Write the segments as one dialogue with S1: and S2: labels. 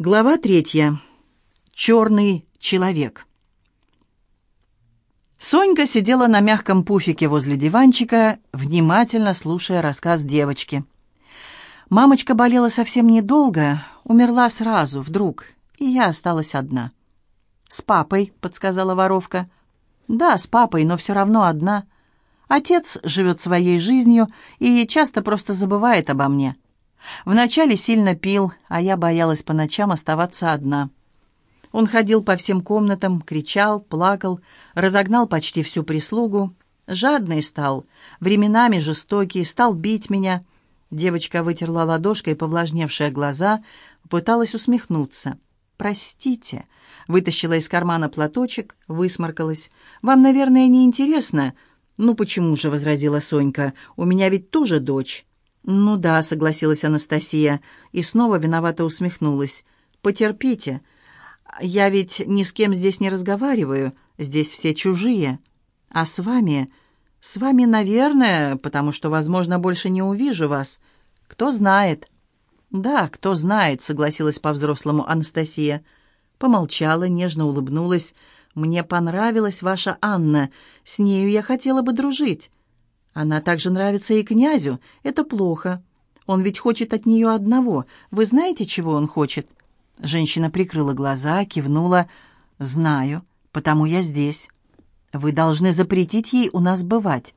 S1: Глава третья. Черный человек. Сонька сидела на мягком пуфике возле диванчика, внимательно слушая рассказ девочки. Мамочка болела совсем недолго, умерла сразу, вдруг, и я осталась одна. «С папой», — подсказала воровка. «Да, с папой, но все равно одна. Отец живет своей жизнью и часто просто забывает обо мне». Вначале сильно пил, а я боялась по ночам оставаться одна. Он ходил по всем комнатам, кричал, плакал, разогнал почти всю прислугу. Жадный стал, временами жестокий, стал бить меня. Девочка вытерла ладошкой повлажневшие глаза, пыталась усмехнуться. «Простите», — вытащила из кармана платочек, высморкалась. «Вам, наверное, не интересно?» «Ну почему же?» — возразила Сонька. «У меня ведь тоже дочь». «Ну да», — согласилась Анастасия и снова виновато усмехнулась. «Потерпите. Я ведь ни с кем здесь не разговариваю. Здесь все чужие. А с вами... С вами, наверное, потому что, возможно, больше не увижу вас. Кто знает?» «Да, кто знает», — согласилась по-взрослому Анастасия. Помолчала, нежно улыбнулась. «Мне понравилась ваша Анна. С нею я хотела бы дружить. Она также нравится и князю. Это плохо. Он ведь хочет от нее одного. Вы знаете, чего он хочет?» Женщина прикрыла глаза, кивнула. «Знаю, потому я здесь. Вы должны запретить ей у нас бывать».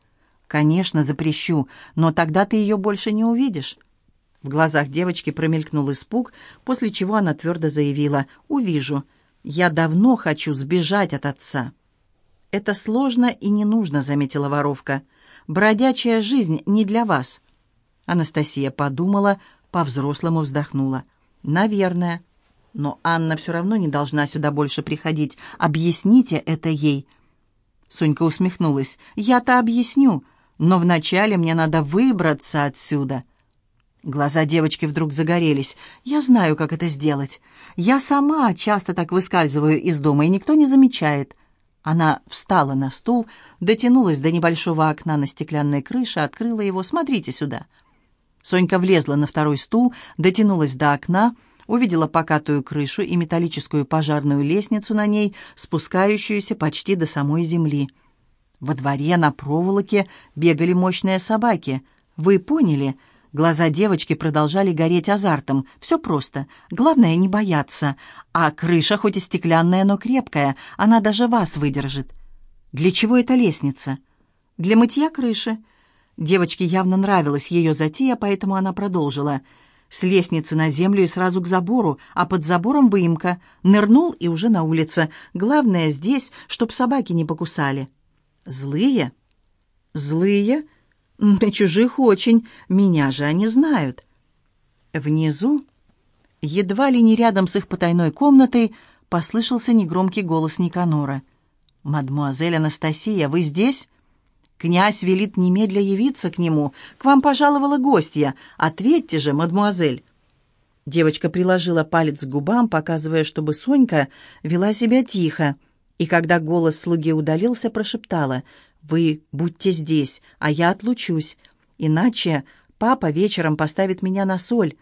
S1: «Конечно, запрещу, но тогда ты ее больше не увидишь». В глазах девочки промелькнул испуг, после чего она твердо заявила «Увижу. Я давно хочу сбежать от отца». «Это сложно и не нужно», — заметила воровка. «Бродячая жизнь не для вас». Анастасия подумала, по-взрослому вздохнула. «Наверное. Но Анна все равно не должна сюда больше приходить. Объясните это ей». Сонька усмехнулась. «Я-то объясню, но вначале мне надо выбраться отсюда». Глаза девочки вдруг загорелись. «Я знаю, как это сделать. Я сама часто так выскальзываю из дома, и никто не замечает. Она встала на стул, дотянулась до небольшого окна на стеклянной крыше, открыла его. «Смотрите сюда». Сонька влезла на второй стул, дотянулась до окна, увидела покатую крышу и металлическую пожарную лестницу на ней, спускающуюся почти до самой земли. Во дворе на проволоке бегали мощные собаки. «Вы поняли?» Глаза девочки продолжали гореть азартом. «Все просто. Главное, не бояться. А крыша хоть и стеклянная, но крепкая. Она даже вас выдержит». «Для чего эта лестница?» «Для мытья крыши». Девочке явно нравилась ее затея, поэтому она продолжила. «С лестницы на землю и сразу к забору, а под забором выемка. Нырнул и уже на улице. Главное здесь, чтоб собаки не покусали». «Злые?» «Злые?» На чужих очень, меня же они знают. Внизу, едва ли не рядом с их потайной комнатой, послышался негромкий голос Никанора. «Мадмуазель Анастасия, вы здесь?» «Князь велит немедля явиться к нему. К вам пожаловала гостья. Ответьте же, мадмуазель!» Девочка приложила палец к губам, показывая, чтобы Сонька вела себя тихо, и когда голос слуги удалился, прошептала вы будьте здесь, а я отлучусь, иначе папа вечером поставит меня на соль».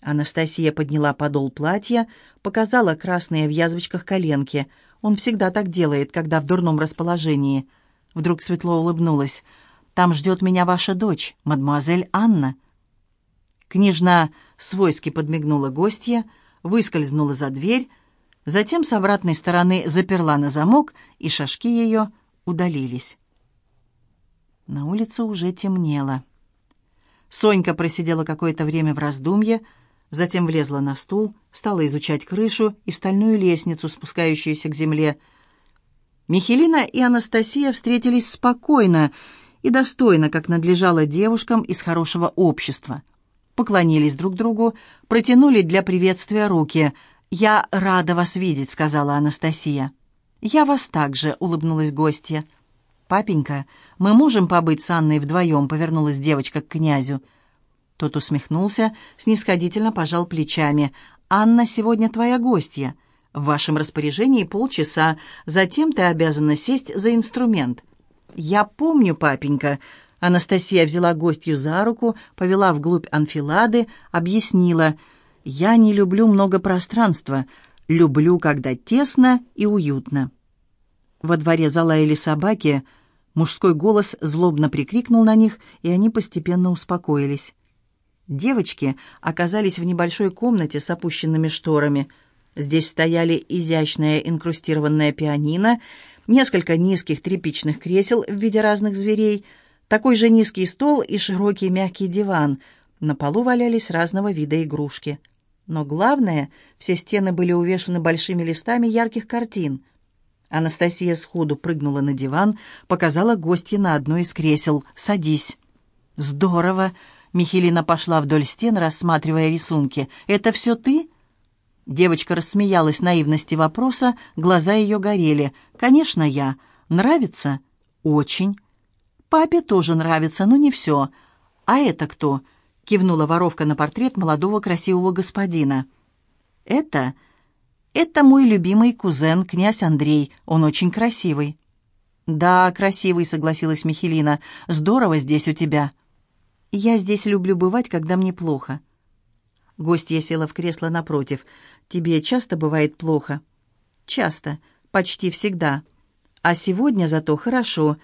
S1: Анастасия подняла подол платья, показала красные в язвочках коленки. Он всегда так делает, когда в дурном расположении. Вдруг светло улыбнулась. «Там ждет меня ваша дочь, мадемуазель Анна». Княжна свойски подмигнула гостья, выскользнула за дверь, затем с обратной стороны заперла на замок, и шажки ее удалились. На улице уже темнело. Сонька просидела какое-то время в раздумье, затем влезла на стул, стала изучать крышу и стальную лестницу, спускающуюся к земле. Михелина и Анастасия встретились спокойно и достойно, как надлежало девушкам из хорошего общества. Поклонились друг другу, протянули для приветствия руки. «Я рада вас видеть», — сказала Анастасия. «Я вас также», — улыбнулась гостья. «Папенька, мы можем побыть с Анной вдвоем?» — повернулась девочка к князю. Тот усмехнулся, снисходительно пожал плечами. «Анна сегодня твоя гостья. В вашем распоряжении полчаса, затем ты обязана сесть за инструмент». «Я помню, папенька». Анастасия взяла гостью за руку, повела вглубь анфилады, объяснила. Я не люблю много пространства, люблю, когда тесно и уютно. Во дворе залаяли собаки, мужской голос злобно прикрикнул на них, и они постепенно успокоились. Девочки оказались в небольшой комнате с опущенными шторами. Здесь стояли изящная инкрустированная пианино, несколько низких тряпичных кресел в виде разных зверей, такой же низкий стол и широкий мягкий диван. На полу валялись разного вида игрушки. Но главное, все стены были увешаны большими листами ярких картин. Анастасия сходу прыгнула на диван, показала гостье на одно из кресел. «Садись». «Здорово!» Михелина пошла вдоль стен, рассматривая рисунки. «Это все ты?» Девочка рассмеялась наивности вопроса, глаза ее горели. «Конечно, я. Нравится?» «Очень». «Папе тоже нравится, но не все. А это кто?» Кивнула воровка на портрет молодого красивого господина. «Это...» «Это мой любимый кузен, князь Андрей. Он очень красивый». «Да, красивый», — согласилась Михелина. «Здорово здесь у тебя». «Я здесь люблю бывать, когда мне плохо». Гостья села в кресло напротив. «Тебе часто бывает плохо?» «Часто. Почти всегда. А сегодня зато хорошо».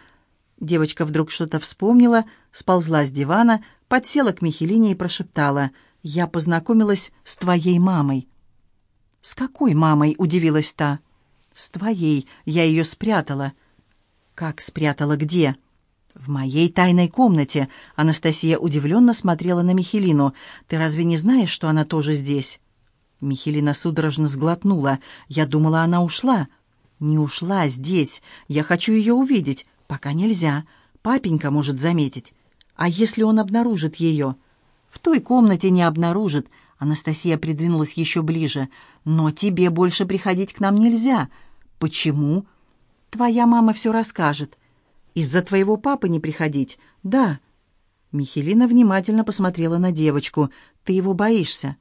S1: Девочка вдруг что-то вспомнила, сползла с дивана, подсела к Михелине и прошептала. «Я познакомилась с твоей мамой». «С какой мамой?» — удивилась та. «С твоей. Я ее спрятала». «Как спрятала? Где?» «В моей тайной комнате». Анастасия удивленно смотрела на Михелину. «Ты разве не знаешь, что она тоже здесь?» Михелина судорожно сглотнула. «Я думала, она ушла». «Не ушла здесь. Я хочу ее увидеть. Пока нельзя. Папенька может заметить. А если он обнаружит ее?» «В той комнате не обнаружит. Анастасия придвинулась еще ближе. «Но тебе больше приходить к нам нельзя». «Почему?» «Твоя мама все расскажет». «Из-за твоего папы не приходить?» «Да». Михелина внимательно посмотрела на девочку. «Ты его боишься?»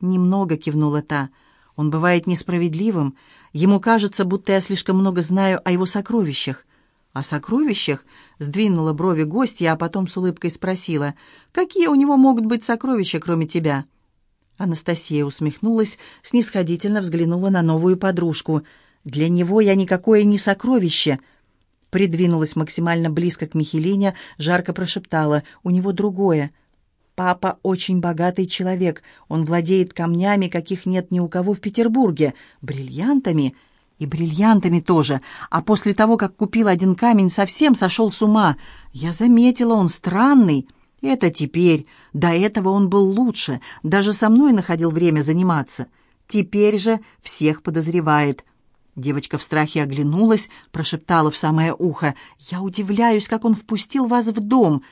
S1: «Немного», — кивнула та. «Он бывает несправедливым. Ему кажется, будто я слишком много знаю о его сокровищах». «О сокровищах?» — сдвинула брови гостья, а потом с улыбкой спросила. «Какие у него могут быть сокровища, кроме тебя?» Анастасия усмехнулась, снисходительно взглянула на новую подружку. «Для него я никакое не сокровище!» Придвинулась максимально близко к Михелине, жарко прошептала. «У него другое. Папа очень богатый человек. Он владеет камнями, каких нет ни у кого в Петербурге. Бриллиантами...» И бриллиантами тоже. А после того, как купил один камень, совсем сошел с ума. Я заметила, он странный. Это теперь. До этого он был лучше, даже со мной находил время заниматься. Теперь же всех подозревает. Девочка в страхе оглянулась, прошептала в самое ухо. «Я удивляюсь, как он впустил вас в дом.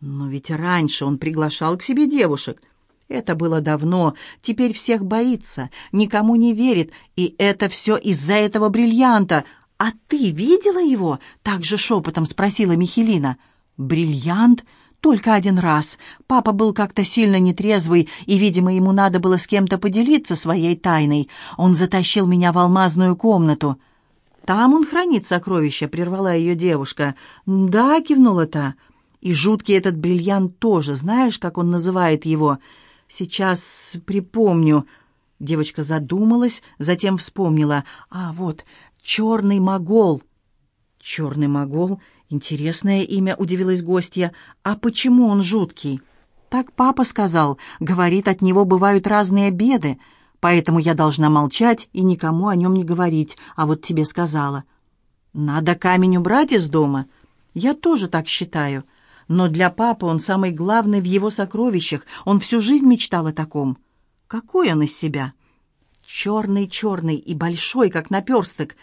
S1: Но ведь раньше он приглашал к себе девушек». Это было давно, теперь всех боится, никому не верит, и это все из-за этого бриллианта. «А ты видела его?» — так же шепотом спросила Михелина. «Бриллиант?» Только один раз. Папа был как-то сильно нетрезвый, и, видимо, ему надо было с кем-то поделиться своей тайной. Он затащил меня в алмазную комнату. «Там он хранит сокровища», — прервала ее девушка. «Да», — кивнула та. «И жуткий этот бриллиант тоже. Знаешь, как он называет его?» «Сейчас припомню». Девочка задумалась, затем вспомнила. «А, вот, черный могол». «Черный могол?» «Интересное имя», — удивилась гостья. «А почему он жуткий?» «Так папа сказал. Говорит, от него бывают разные беды. Поэтому я должна молчать и никому о нем не говорить. А вот тебе сказала». «Надо камень убрать из дома?» «Я тоже так считаю. Но для папы он самый главный в его сокровищах. Он всю жизнь мечтал о таком». «Какой он из себя?» «Черный-черный и большой, как наперсток.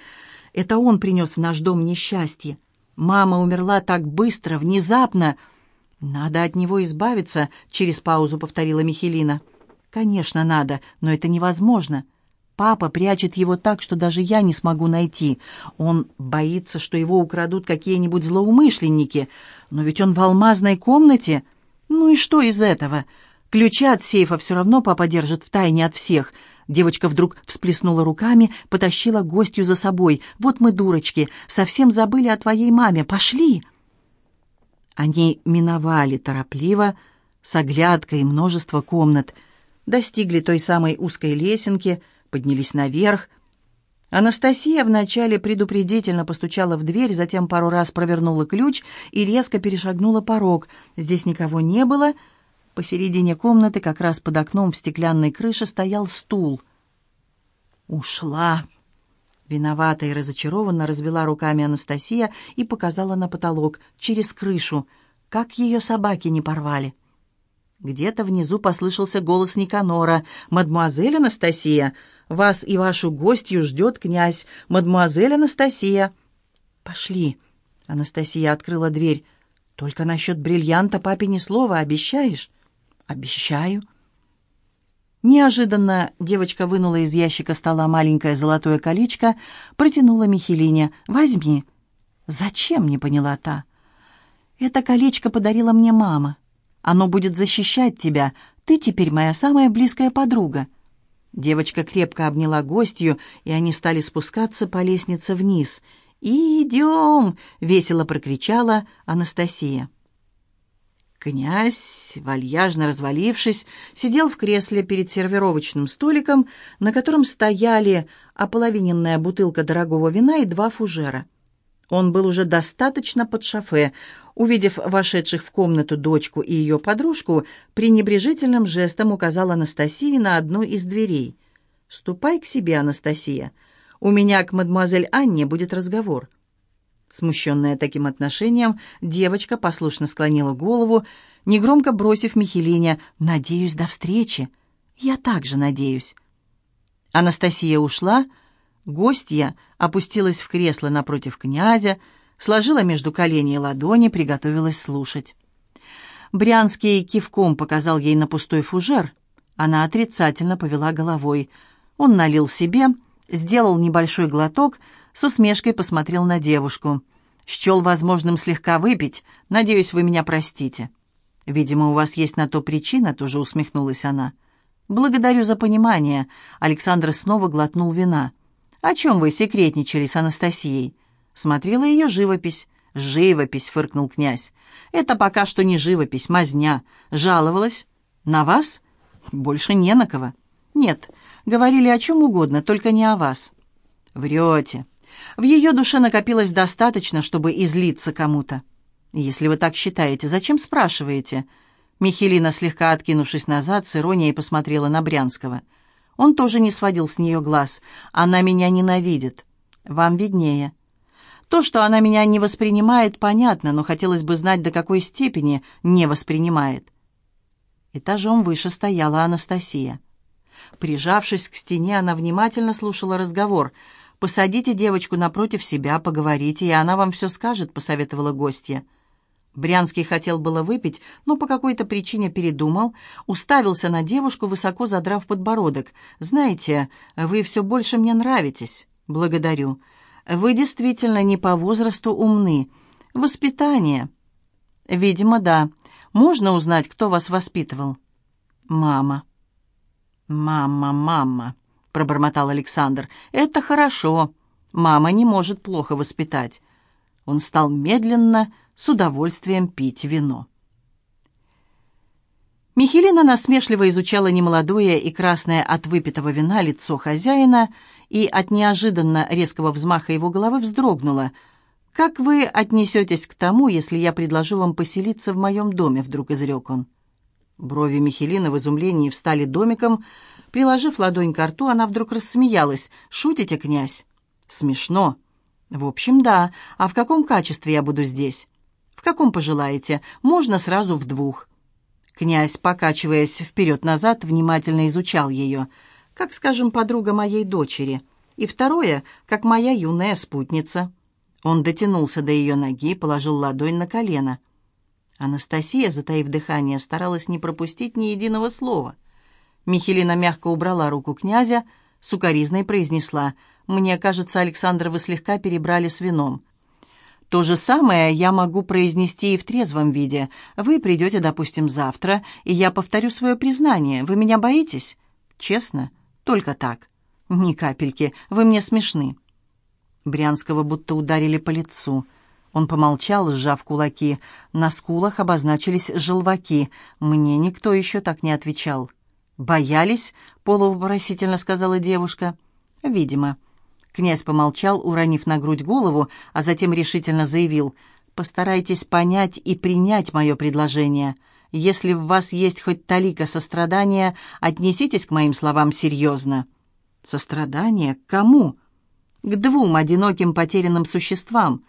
S1: Это он принес в наш дом несчастье. Мама умерла так быстро, внезапно. Надо от него избавиться, через паузу повторила Михелина. Конечно, надо, но это невозможно. Папа прячет его так, что даже я не смогу найти. Он боится, что его украдут какие-нибудь злоумышленники. Но ведь он в алмазной комнате. Ну и что из этого? Ключи от сейфа все равно папа держит в тайне от всех. Девочка вдруг всплеснула руками, потащила гостью за собой. «Вот мы, дурочки, совсем забыли о твоей маме. Пошли!» Они миновали торопливо, с оглядкой множество комнат. достигли той самой узкой лесенки, поднялись наверх. Анастасия вначале предупредительно постучала в дверь, затем пару раз провернула ключ и резко перешагнула порог. Здесь никого не было. Посередине комнаты, как раз под окном в стеклянной крыше, стоял стул. «Ушла!» Виновата и разочарованно развела руками Анастасия и показала на потолок, через крышу. Как ее собаки не порвали. Где-то внизу послышался голос Никанора. «Мадемуазель Анастасия, вас и вашу гостью ждет князь. Мадемуазель Анастасия!» «Пошли!» Анастасия открыла дверь. «Только насчет бриллианта папе ни слова, обещаешь?» «Обещаю». Неожиданно девочка вынула из ящика стола маленькое золотое колечко, протянула Михелине. «Возьми». «Зачем?» — не поняла та. «Это колечко подарила мне мама. Оно будет защищать тебя. Ты теперь моя самая близкая подруга». Девочка крепко обняла гостью, и они стали спускаться по лестнице вниз. «Идем!» — весело прокричала Анастасия. Князь, вальяжно развалившись, сидел в кресле перед сервировочным столиком, на котором стояли ополовиненная бутылка дорогого вина и два фужера. Он был уже достаточно под шофе. Увидев вошедших в комнату дочку и ее подружку, пренебрежительным жестом указал Анастасии на одну из дверей. «Ступай к себе, Анастасия. У меня к мадемуазель Анне будет разговор». Смущенная таким отношением, девочка послушно склонила голову, негромко бросив Михелине «Надеюсь, до встречи». «Я также надеюсь». Анастасия ушла, гостья опустилась в кресло напротив князя, сложила между коленей ладони, приготовилась слушать. Брянский кивком показал ей на пустой фужер. Она отрицательно повела головой. Он налил себе, сделал небольшой глоток — с усмешкой посмотрел на девушку. «Счел возможным слегка выпить. Надеюсь, вы меня простите». «Видимо, у вас есть на то причина», — тоже усмехнулась она. «Благодарю за понимание». Александр снова глотнул вина. «О чем вы секретничали с Анастасией?» Смотрела ее живопись. «Живопись», — фыркнул князь. «Это пока что не живопись, мазня. Жаловалась? На вас? Больше не на кого». «Нет, говорили о чем угодно, только не о вас». «Врете. В ее душе накопилось достаточно, чтобы излиться кому-то. Если вы так считаете, зачем спрашиваете? Михелина, слегка откинувшись назад, с иронией посмотрела на Брянского. Он тоже не сводил с нее глаз. «Она меня ненавидит. Вам виднее». То, что она меня не воспринимает, понятно, но хотелось бы знать, до какой степени не воспринимает. Этажом выше стояла Анастасия. Прижавшись к стене, она внимательно слушала разговор — «Посадите девочку напротив себя, поговорите, и она вам все скажет», — посоветовала гостья. Брянский хотел было выпить, но по какой-то причине передумал, уставился на девушку, высоко задрав подбородок. «Знаете, вы все больше мне нравитесь. Благодарю. Вы действительно не по возрасту умны. Воспитание». «Видимо, да. Можно узнать, кто вас воспитывал?» «Мама». «Мама, мама» пробормотал Александр. «Это хорошо. Мама не может плохо воспитать». Он стал медленно, с удовольствием пить вино. Михелина насмешливо изучала немолодое и красное от выпитого вина лицо хозяина и от неожиданно резкого взмаха его головы вздрогнула. «Как вы отнесетесь к тому, если я предложу вам поселиться в моем доме?» — вдруг изрек он. Брови Михелины в изумлении встали домиком, Приложив ладонь к рту, она вдруг рассмеялась. «Шутите, князь?» «Смешно». «В общем, да. А в каком качестве я буду здесь?» «В каком пожелаете? Можно сразу в двух». Князь, покачиваясь вперед-назад, внимательно изучал ее. «Как, скажем, подруга моей дочери. И второе, как моя юная спутница». Он дотянулся до ее ноги, положил ладонь на колено. Анастасия, затаив дыхание, старалась не пропустить ни единого слова. Михелина мягко убрала руку князя, сукоризной произнесла, «Мне кажется, Александр, вы слегка перебрали с вином». То же самое я могу произнести и в трезвом виде. Вы придете, допустим, завтра, и я повторю свое признание. Вы меня боитесь? Честно? Только так. Ни капельки. Вы мне смешны. Брянского будто ударили по лицу. Он помолчал, сжав кулаки. На скулах обозначились желваки. Мне никто еще так не отвечал. «Боялись?» — полувопросительно сказала девушка. «Видимо». Князь помолчал, уронив на грудь голову, а затем решительно заявил, «Постарайтесь понять и принять мое предложение. Если в вас есть хоть талика сострадания, отнеситесь к моим словам серьезно». «Сострадание? К кому?» «К двум одиноким потерянным существам.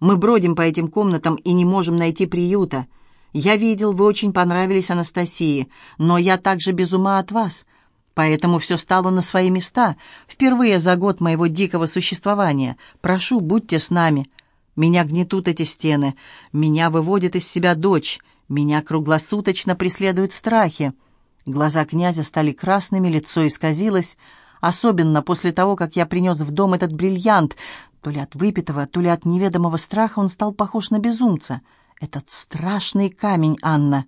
S1: Мы бродим по этим комнатам и не можем найти приюта. Я видел, вы очень понравились Анастасии, но я также без ума от вас. Поэтому все стало на свои места. Впервые за год моего дикого существования. Прошу, будьте с нами. Меня гнетут эти стены. Меня выводит из себя дочь. Меня круглосуточно преследуют страхи. Глаза князя стали красными, лицо исказилось. Особенно после того, как я принес в дом этот бриллиант. То ли от выпитого, то ли от неведомого страха он стал похож на безумца. Этот страшный камень, Анна.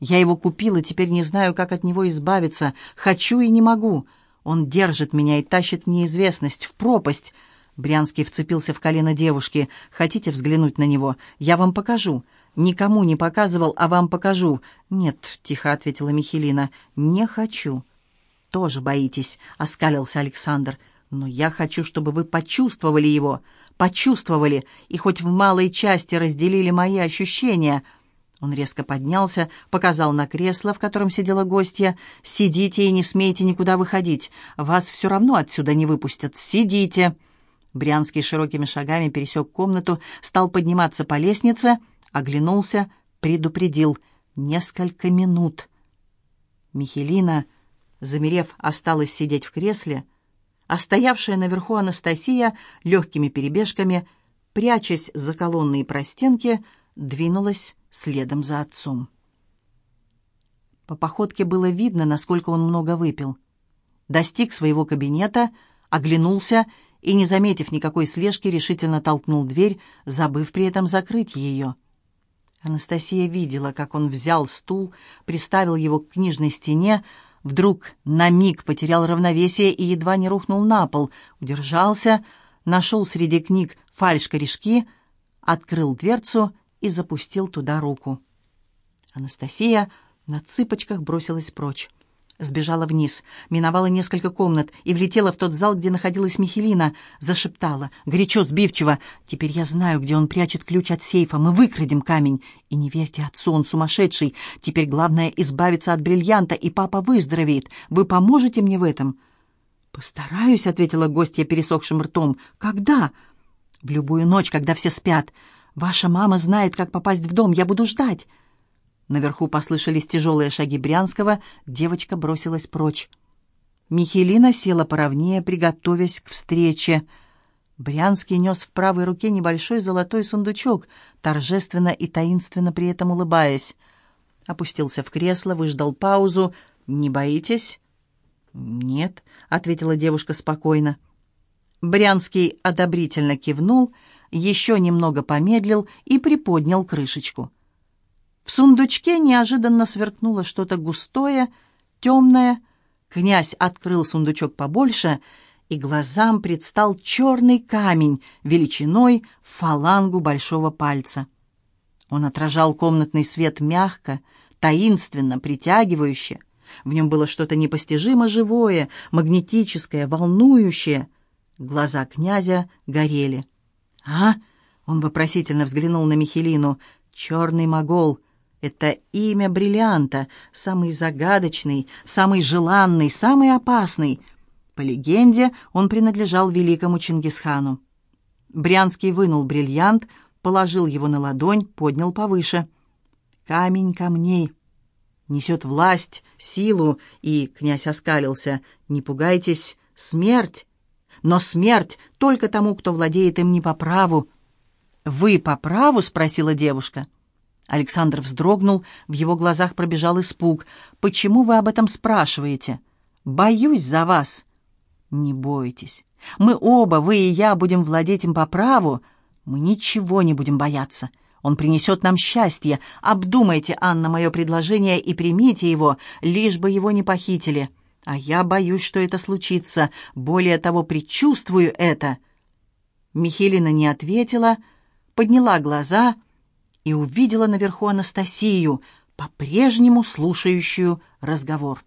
S1: Я его купила, теперь не знаю, как от него избавиться. Хочу и не могу. Он держит меня и тащит в неизвестность, в пропасть. Брянский вцепился в колено девушки. «Хотите взглянуть на него? Я вам покажу». «Никому не показывал, а вам покажу». «Нет», — тихо ответила Михелина, — «не хочу». «Тоже боитесь», — оскалился Александр. «Но я хочу, чтобы вы почувствовали его, почувствовали и хоть в малой части разделили мои ощущения». Он резко поднялся, показал на кресло, в котором сидела гостья. «Сидите и не смейте никуда выходить. Вас все равно отсюда не выпустят. Сидите!» Брянский широкими шагами пересек комнату, стал подниматься по лестнице, оглянулся, предупредил. «Несколько минут». Михелина, замерев, осталась сидеть в кресле, а стоявшая наверху Анастасия легкими перебежками, прячась за колонны и простенки, двинулась следом за отцом. По походке было видно, насколько он много выпил. Достиг своего кабинета, оглянулся и, не заметив никакой слежки, решительно толкнул дверь, забыв при этом закрыть ее. Анастасия видела, как он взял стул, приставил его к книжной стене, вдруг на миг потерял равновесие и едва не рухнул на пол, удержался, нашел среди книг фальш-корешки, открыл дверцу и запустил туда руку. Анастасия на цыпочках бросилась прочь. Сбежала вниз, миновала несколько комнат и влетела в тот зал, где находилась Михелина. Зашептала, горячо, сбивчиво. «Теперь я знаю, где он прячет ключ от сейфа. Мы выкрадем камень. И не верьте отцу, он сумасшедший. Теперь главное избавиться от бриллианта, и папа выздоровеет. Вы поможете мне в этом?» «Постараюсь», — ответила гостья пересохшим ртом. «Когда?» «В любую ночь, когда все спят. «Ваша мама знает, как попасть в дом. Я буду ждать». Наверху послышались тяжелые шаги Брянского. Девочка бросилась прочь. Михелина села поровнее, приготовясь к встрече. Брянский нес в правой руке небольшой золотой сундучок, торжественно и таинственно при этом улыбаясь. Опустился в кресло, выждал паузу. «Не боитесь?» «Нет», — ответила девушка спокойно. Брянский одобрительно кивнул — еще немного помедлил и приподнял крышечку. В сундучке неожиданно сверкнуло что-то густое, темное. Князь открыл сундучок побольше, и глазам предстал черный камень величиной в фалангу большого пальца. Он отражал комнатный свет мягко, таинственно, притягивающе. В нем было что-то непостижимо живое, магнетическое, волнующее. Глаза князя горели. «А?» — он вопросительно взглянул на Михелину. «Черный могол. Это имя бриллианта, самый загадочный, самый желанный, самый опасный. По легенде, он принадлежал великому Чингисхану». Брянский вынул бриллиант, положил его на ладонь, поднял повыше. «Камень камней» несет власть, силу, и князь оскалился. «Не пугайтесь, смерть! но смерть только тому, кто владеет им не по праву». «Вы по праву?» — спросила девушка. Александр вздрогнул, в его глазах пробежал испуг. «Почему вы об этом спрашиваете?» «Боюсь за вас». «Не бойтесь. Мы оба, вы и я, будем владеть им по праву. Мы ничего не будем бояться. Он принесет нам счастье. Обдумайте, Анна, мое предложение и примите его, лишь бы его не похитили. А я боюсь, что это случится. Более того, предчувствую это. Михелина не ответила, подняла глаза и увидела наверху Анастасию, по-прежнему слушающую разговор.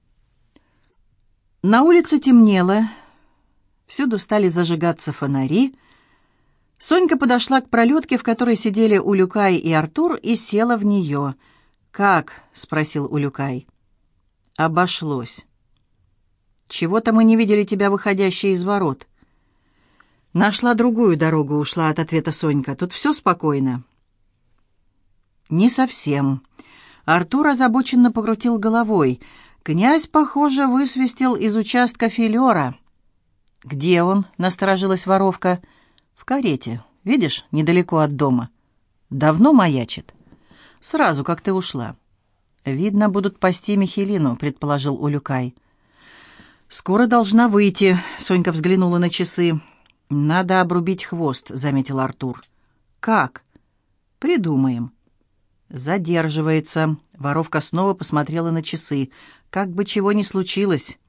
S1: На улице темнело, всюду стали зажигаться фонари. Сонька подошла к пролетке, в которой сидели Улюкай и Артур, и села в нее. «Как?» — спросил Улюкай. «Обошлось». «Чего-то мы не видели тебя, выходящей из ворот». «Нашла другую дорогу, ушла от ответа Сонька. Тут все спокойно». «Не совсем». Артур озабоченно покрутил головой. «Князь, похоже, высвистел из участка филера». «Где он?» — насторожилась воровка. «В карете. Видишь, недалеко от дома. Давно маячит?» «Сразу, как ты ушла». «Видно, будут пасти Михелину», — предположил Улюкай. «Скоро должна выйти», — Сонька взглянула на часы. «Надо обрубить хвост», — заметил Артур. «Как?» «Придумаем». «Задерживается». Воровка снова посмотрела на часы. «Как бы чего ни случилось».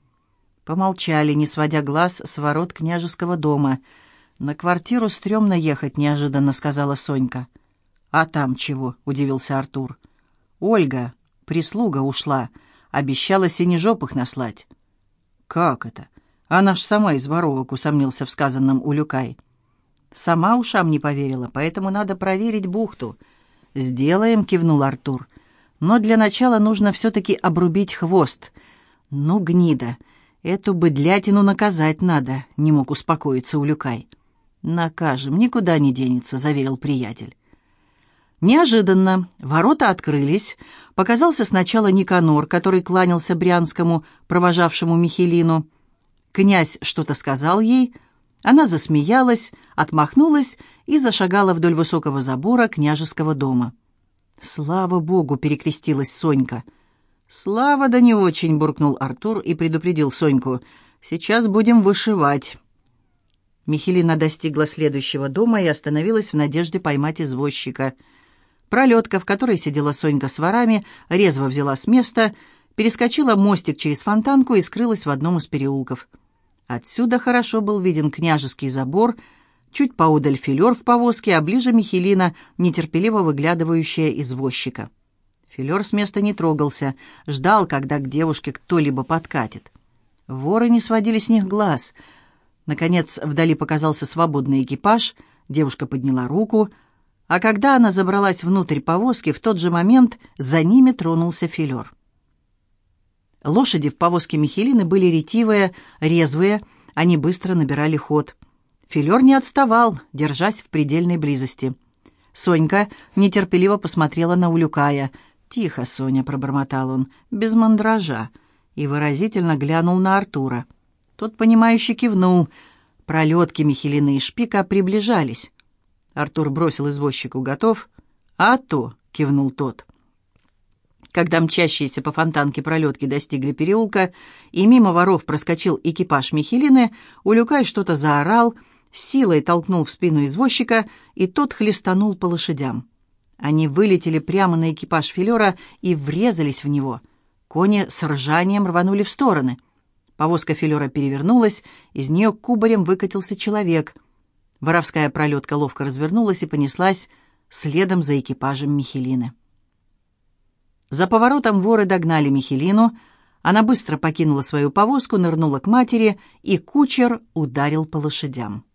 S1: Помолчали, не сводя глаз с ворот княжеского дома. «На квартиру стрёмно ехать неожиданно», — сказала Сонька. «А там чего?» — удивился Артур. «Ольга, прислуга ушла. Обещала синежопых наслать». «Как это? Она ж сама из воровок», — усомнился в сказанном Улюкай. «Сама ушам не поверила, поэтому надо проверить бухту». «Сделаем», — кивнул Артур. «Но для начала нужно все-таки обрубить хвост». «Ну, гнида, эту быдлятину наказать надо», — не мог успокоиться Улюкай. «Накажем, никуда не денется», — заверил приятель. Неожиданно ворота открылись. Показался сначала Никанор, который кланялся Брянскому, провожавшему Михелину. Князь что-то сказал ей, она засмеялась, отмахнулась и зашагала вдоль высокого забора княжеского дома. «Слава Богу!» — перекрестилась Сонька. «Слава да не очень!» — буркнул Артур и предупредил Соньку. «Сейчас будем вышивать». Михелина достигла следующего дома и остановилась в надежде поймать извозчика. Пролетка, в которой сидела Сонька с ворами, резво взяла с места, перескочила мостик через фонтанку и скрылась в одном из переулков. Отсюда хорошо был виден княжеский забор, чуть поодаль филер в повозке, а ближе Михелина, нетерпеливо выглядывающая извозчика. Филер с места не трогался, ждал, когда к девушке кто-либо подкатит. Воры не сводили с них глаз. Наконец, вдали показался свободный экипаж, девушка подняла руку, а когда она забралась внутрь повозки, в тот же момент за ними тронулся филер. Лошади в повозке Михелины были ретивые, резвые, они быстро набирали ход. Филер не отставал, держась в предельной близости. Сонька нетерпеливо посмотрела на Улюкая. «Тихо, Соня», — пробормотал он, — «без мандража», и выразительно глянул на Артура. Тот, понимающе кивнул. Пролетки Михелины и Шпика приближались. Артур бросил извозчику «Готов?» «А то», — кивнул тот. Когда мчащиеся по фонтанке пролетки достигли переулка, и мимо воров проскочил экипаж Михелины, Улюкай что-то заорал, силой толкнул в спину извозчика, и тот хлестанул по лошадям. Они вылетели прямо на экипаж филера и врезались в него. Кони с ржанием рванули в стороны. Повозка филера перевернулась, из нее кубарем выкатился человек. Воровская пролетка ловко развернулась и понеслась следом за экипажем Михелины. За поворотом воры догнали Михелину. Она быстро покинула свою повозку, нырнула к матери, и кучер ударил по лошадям.